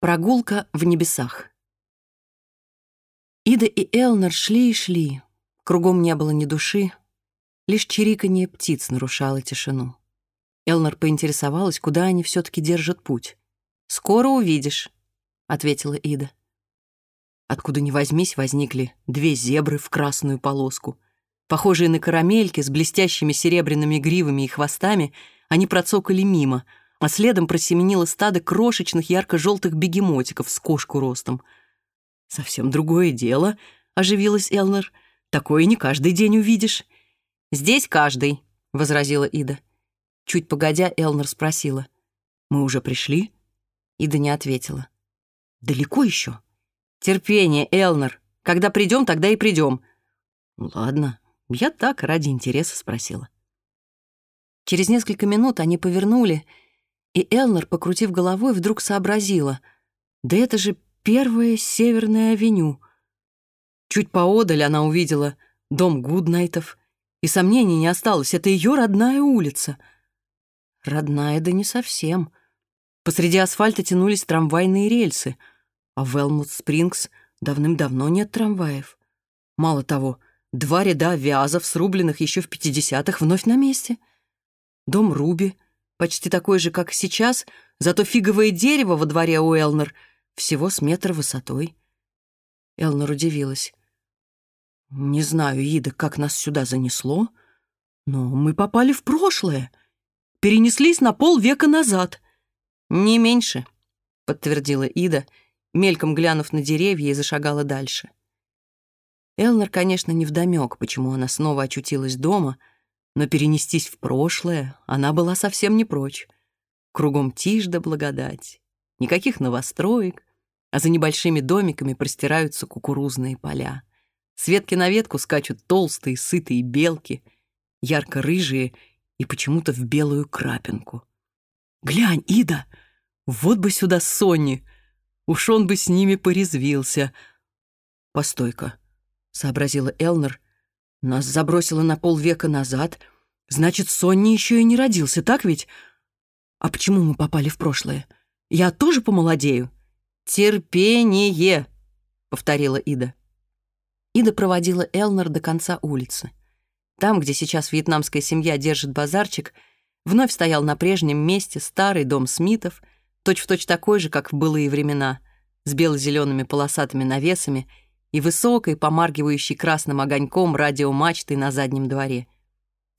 Прогулка в небесах. Ида и Элнер шли и шли. Кругом не было ни души. Лишь чириканье птиц нарушало тишину. Элнер поинтересовалась, куда они все таки держат путь. «Скоро увидишь», — ответила Ида. Откуда ни возьмись, возникли две зебры в красную полоску. Похожие на карамельки с блестящими серебряными гривами и хвостами, они процокали мимо — а следом просеменило стадо крошечных ярко-желтых бегемотиков с кошку ростом. «Совсем другое дело», — оживилась Элнер. «Такое не каждый день увидишь». «Здесь каждый», — возразила Ида. Чуть погодя, Элнер спросила. «Мы уже пришли?» Ида не ответила. «Далеко еще?» «Терпение, Элнер. Когда придем, тогда и придем». «Ну «Ладно, я так ради интереса спросила». Через несколько минут они повернули, и Эллар, покрутив головой, вдруг сообразила. «Да это же первая Северная авеню!» Чуть поодаль она увидела дом Гуднайтов, и сомнений не осталось, это ее родная улица. Родная, да не совсем. Посреди асфальта тянулись трамвайные рельсы, а в Элмут-Спрингс давным-давно нет трамваев. Мало того, два ряда вязов, срубленных еще в 50-х, вновь на месте. Дом Руби — почти такой же, как сейчас, зато фиговое дерево во дворе у Элнер всего с метр высотой. Элнер удивилась. «Не знаю, Ида, как нас сюда занесло, но мы попали в прошлое. Перенеслись на полвека назад». «Не меньше», — подтвердила Ида, мельком глянув на деревья и зашагала дальше. Элнер, конечно, не вдомек, почему она снова очутилась дома — но перенестись в прошлое она была совсем не прочь. Кругом тишь да благодать, никаких новостроек, а за небольшими домиками простираются кукурузные поля. С ветки на ветку скачут толстые, сытые белки, ярко-рыжие и почему-то в белую крапинку. «Глянь, Ида, вот бы сюда Сонни! Уж он бы с ними порезвился!» «Постой-ка», — сообразила Элнер, — нас забросило на полвека назад — Значит, Сонни еще и не родился, так ведь? А почему мы попали в прошлое? Я тоже помолодею? Терпение, повторила Ида. Ида проводила Элнер до конца улицы. Там, где сейчас вьетнамская семья держит базарчик, вновь стоял на прежнем месте старый дом Смитов, точь-в-точь точь такой же, как в былые времена, с бело-зелеными полосатыми навесами и высокой, помаргивающей красным огоньком радиомачтой на заднем дворе —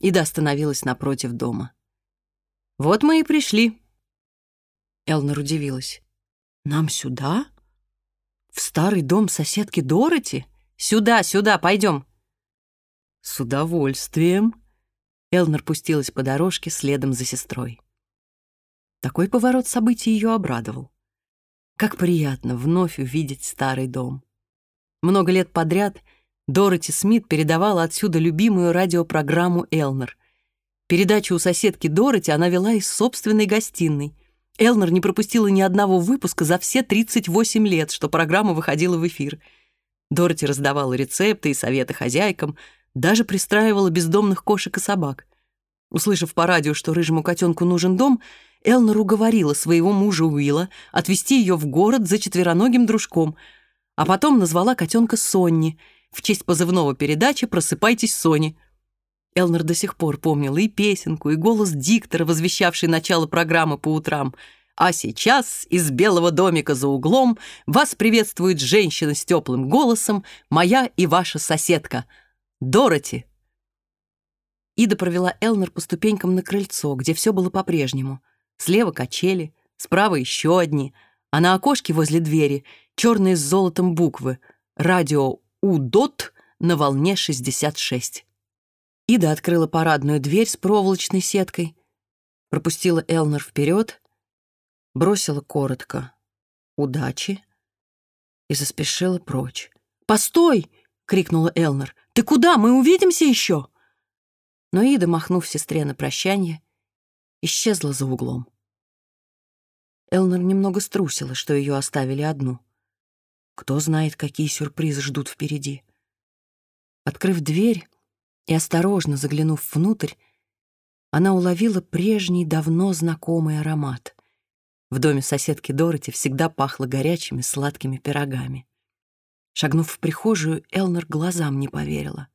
Ида остановилась напротив дома. «Вот мы и пришли». Элнер удивилась. «Нам сюда? В старый дом соседки Дороти? Сюда, сюда, пойдем!» «С удовольствием!» Элнер пустилась по дорожке следом за сестрой. Такой поворот событий ее обрадовал. Как приятно вновь увидеть старый дом. Много лет подряд — Дороти Смит передавала отсюда любимую радиопрограмму «Элнер». Передачу у соседки Дороти она вела из собственной гостиной. Элнер не пропустила ни одного выпуска за все 38 лет, что программа выходила в эфир. Дороти раздавала рецепты и советы хозяйкам, даже пристраивала бездомных кошек и собак. Услышав по радио, что рыжему котенку нужен дом, Элнер уговорила своего мужа Уилла отвезти ее в город за четвероногим дружком, а потом назвала котенка Сонни — в честь позывного передачи «Просыпайтесь, Сони». Элнер до сих пор помнила и песенку, и голос диктора, возвещавший начало программы по утрам. А сейчас из белого домика за углом вас приветствует женщина с теплым голосом, моя и ваша соседка, Дороти. Ида провела Элнер по ступенькам на крыльцо, где все было по-прежнему. Слева качели, справа еще одни, а на окошке возле двери черные с золотом буквы «Радио УДОТ» на волне 66. Ида открыла парадную дверь с проволочной сеткой, пропустила Элнер вперед, бросила коротко «Удачи» и заспешила прочь. «Постой!» — крикнула Элнер. «Ты куда? Мы увидимся еще!» Но Ида, махнув сестре на прощание, исчезла за углом. Элнер немного струсила, что ее оставили одну — кто знает, какие сюрпризы ждут впереди. Открыв дверь и осторожно заглянув внутрь, она уловила прежний, давно знакомый аромат. В доме соседки Дороти всегда пахло горячими сладкими пирогами. Шагнув в прихожую, Элнер глазам не поверила.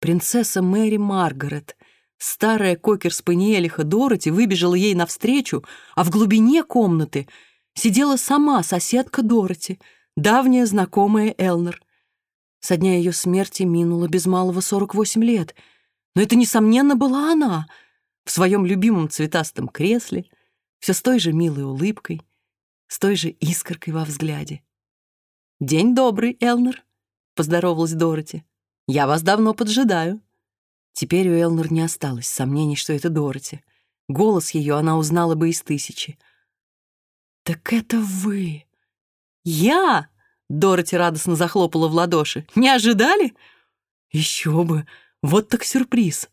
Принцесса Мэри Маргарет, старая кокер-спаниелиха Дороти, выбежала ей навстречу, а в глубине комнаты сидела сама соседка Дороти, давняя знакомая Элнер. Со дня ее смерти минуло без малого 48 лет, но это, несомненно, была она в своем любимом цветастом кресле, все с той же милой улыбкой, с той же искоркой во взгляде. «День добрый, Элнер», — поздоровалась Дороти. «Я вас давно поджидаю». Теперь у Элнер не осталось сомнений, что это Дороти. Голос ее она узнала бы из тысячи. «Так это вы!» «Я!» — Дороти радостно захлопала в ладоши. «Не ожидали?» «Еще бы! Вот так сюрприз!»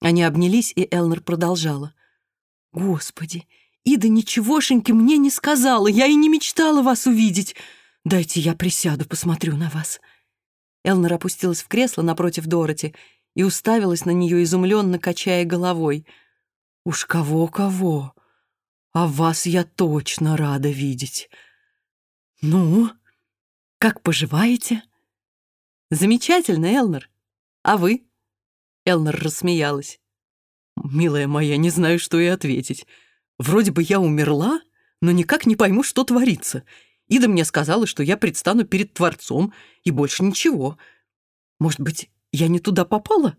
Они обнялись, и Элнер продолжала. «Господи, Ида ничегошеньки мне не сказала, я и не мечтала вас увидеть!» «Дайте я присяду, посмотрю на вас». Элнер опустилась в кресло напротив Дороти и уставилась на нее, изумленно качая головой. «Уж кого-кого, а вас я точно рада видеть. Ну, как поживаете?» «Замечательно, Элнер. А вы?» Элнер рассмеялась. «Милая моя, не знаю, что и ответить. Вроде бы я умерла, но никак не пойму, что творится. Ида мне сказала, что я предстану перед Творцом, и больше ничего. Может быть, я не туда попала?»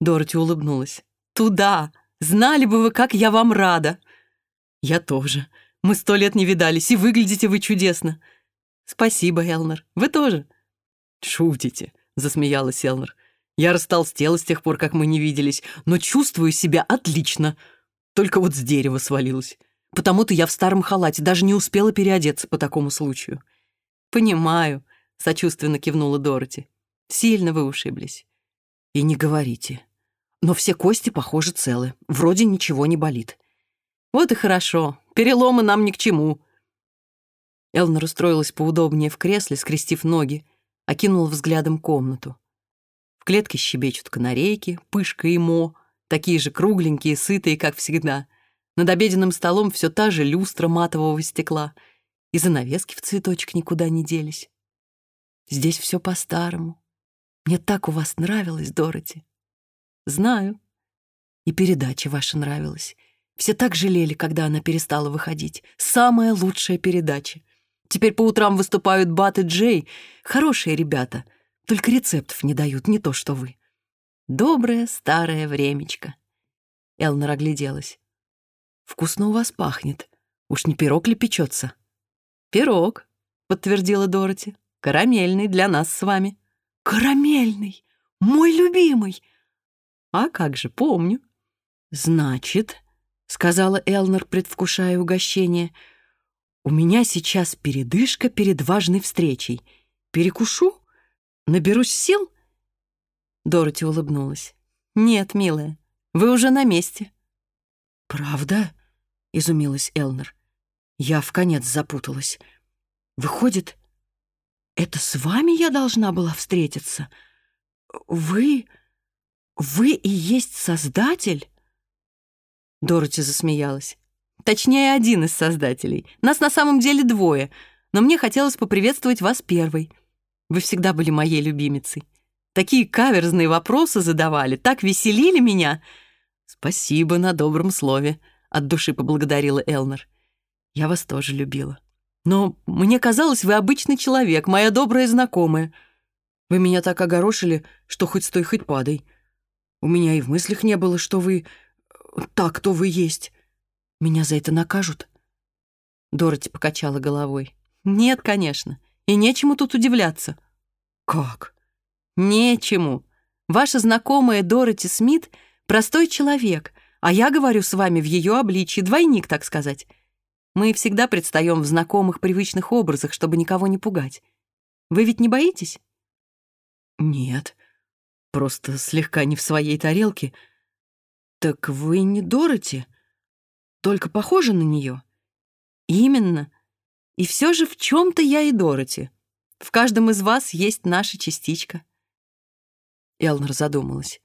Дороти улыбнулась. «Туда! Знали бы вы, как я вам рада!» «Я тоже. Мы сто лет не видались, и выглядите вы чудесно. Спасибо, Элнер. Вы тоже. Шутите, засмеялась Элнер. Я растолстела с тех пор, как мы не виделись, но чувствую себя отлично. Только вот с дерева свалилась. Потому-то я в старом халате, даже не успела переодеться по такому случаю. Понимаю, сочувственно кивнула Дороти. Сильно вы ушиблись. И не говорите. Но все кости, похоже, целы. Вроде ничего не болит. «Вот и хорошо. Переломы нам ни к чему». Элнер устроилась поудобнее в кресле, скрестив ноги, окинула взглядом комнату. В клетке щебечут канарейки, пышка и мо, такие же кругленькие, сытые, как всегда — над обеденным столом все та же люстра матового стекла, и занавески в цветочек никуда не делись. Здесь все по-старому. Мне так у вас нравилось, Дороти. Знаю. И передача ваша нравилась. Все так жалели, когда она перестала выходить. Самая лучшая передача. Теперь по утрам выступают Бат и Джей. Хорошие ребята. Только рецептов не дают, не то что вы. Доброе старое времечко. Элнер огляделась. «Вкусно у вас пахнет. Уж не пирог ли печется?» «Пирог», — подтвердила Дороти. «Карамельный для нас с вами». «Карамельный! Мой любимый!» «А как же, помню». «Значит, сказала Элнер, предвкушая угощение. «У меня сейчас передышка перед важной встречей. Перекушу? Наберусь сил?» Дороти улыбнулась. «Нет, милая, вы уже на месте». «Правда?» — изумилась Элнер. «Я в конец запуталась. Выходит, это с вами я должна была встретиться? Вы... вы и есть Создатель?» Дороти засмеялась. «Точнее, один из Создателей. Нас на самом деле двое, но мне хотелось поприветствовать вас первой. Вы всегда были моей любимицей. Такие каверзные вопросы задавали, так веселили меня. Спасибо на добром слове», — от души поблагодарила Элнер. «Я вас тоже любила. Но мне казалось, вы обычный человек, моя добрая знакомая. Вы меня так огорошили, что хоть стой, хоть падай. У меня и в мыслях не было, что вы... «Так то вы есть. Меня за это накажут?» Дороти покачала головой. «Нет, конечно. И нечему тут удивляться». «Как?» «Нечему. Ваша знакомая Дороти Смит — простой человек, а я говорю с вами в ее обличии, двойник, так сказать. Мы всегда предстаем в знакомых привычных образах, чтобы никого не пугать. Вы ведь не боитесь?» «Нет, просто слегка не в своей тарелке», Так вы не Дороти, только похожи на нее. Именно. И все же в чем-то я и Дороти. В каждом из вас есть наша частичка. Элнер задумалась.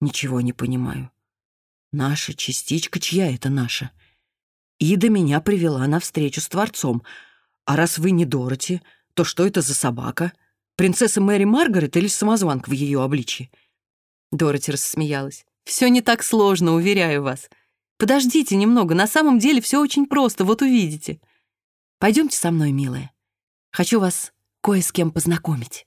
Ничего не понимаю. Наша частичка, чья это наша? Ида меня привела на встречу с Творцом. А раз вы не Дороти, то что Все не так сложно, уверяю вас. Подождите немного, на самом деле все очень просто, вот увидите. Пойдемте со мной, милая. Хочу вас кое с кем познакомить».